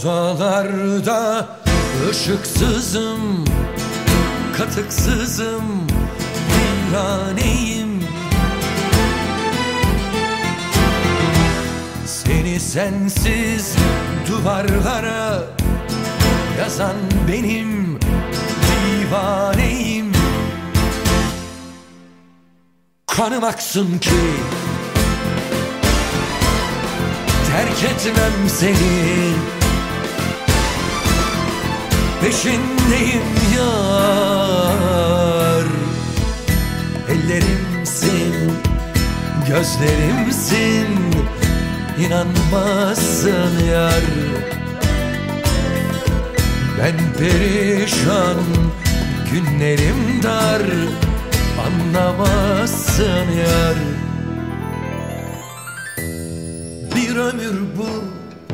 Odalarda ışıksızım Katıksızım Viraneyim Seni sensiz duvarlara Yazan benim divaneyim. Kanım aksın ki Terk etmem seni Peşindeyim yar. Ellerimsin Gözlerimsin. İnanmazsın yar. Ben perişan Günlerim dar. Anlamazsın yar. Bir ömür bu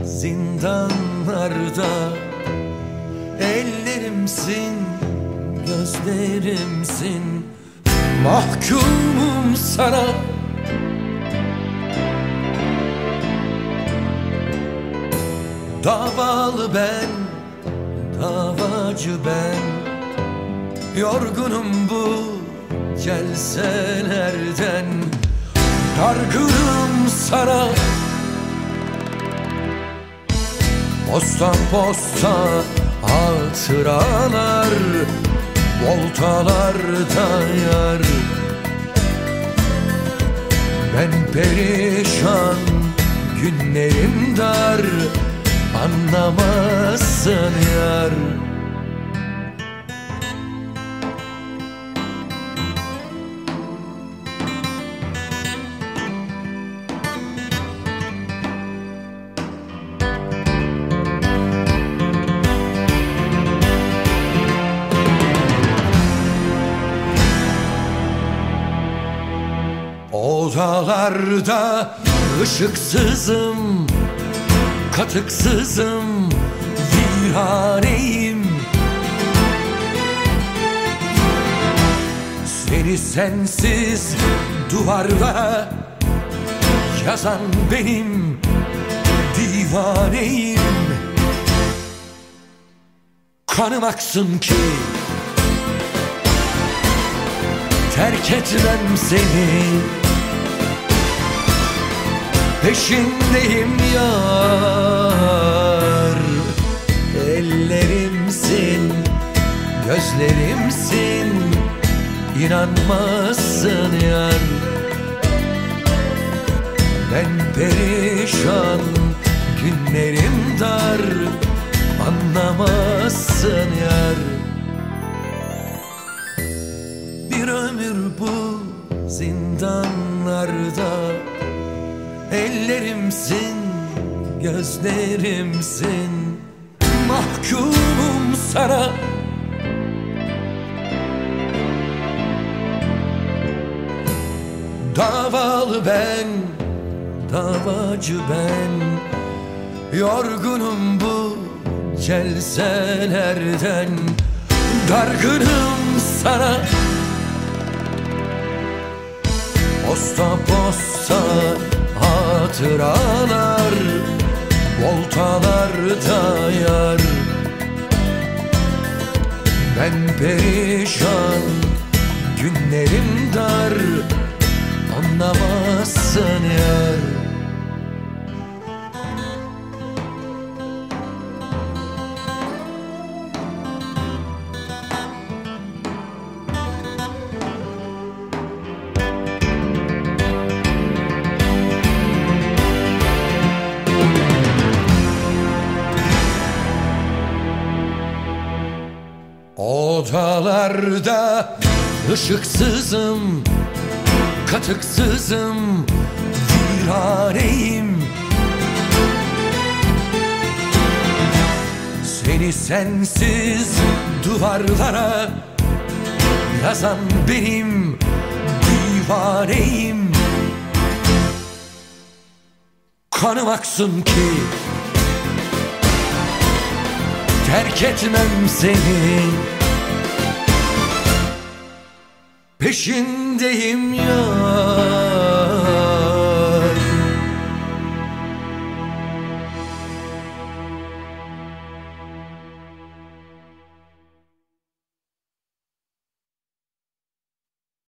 zindanlarda Ellerimsin, gözlerimsin. Mahkumum sana. Davalı ben, davacı ben. Yorgunum bu celselerden Dargınım sana. Posta posta hatıralar Voltalarda yar Ben perişan günlerim dar Anlamazsın yar Odalarda ışıksızım Katıksızım Viraneyim Seni sensiz duvarlara Yazan benim divaneyim. Kanım aksın ki Terk etmem seni Peşindeyim yar. Ellerimsin Gözlerimsin. İnanmazsın yar. Ben perişan Günlerim dar. Anlamazsın yar. Bir ömür bu zindanlarda Ellerimsin, gözlerimsin. Mahkumum sana. Davalı ben, davacı ben. Yorgunum bu celselerden. Dargınım sana. Posta posta hatıralar Voltalarda yar. Ben perişan Günlerim dar Anlamazsın yar Odalarda ışıksızım Katıksızım Viraneyim Seni sensiz duvarlara Yazan benim divaneyim. Kanım aksın ki Terk etmem seni Peşindeyim ya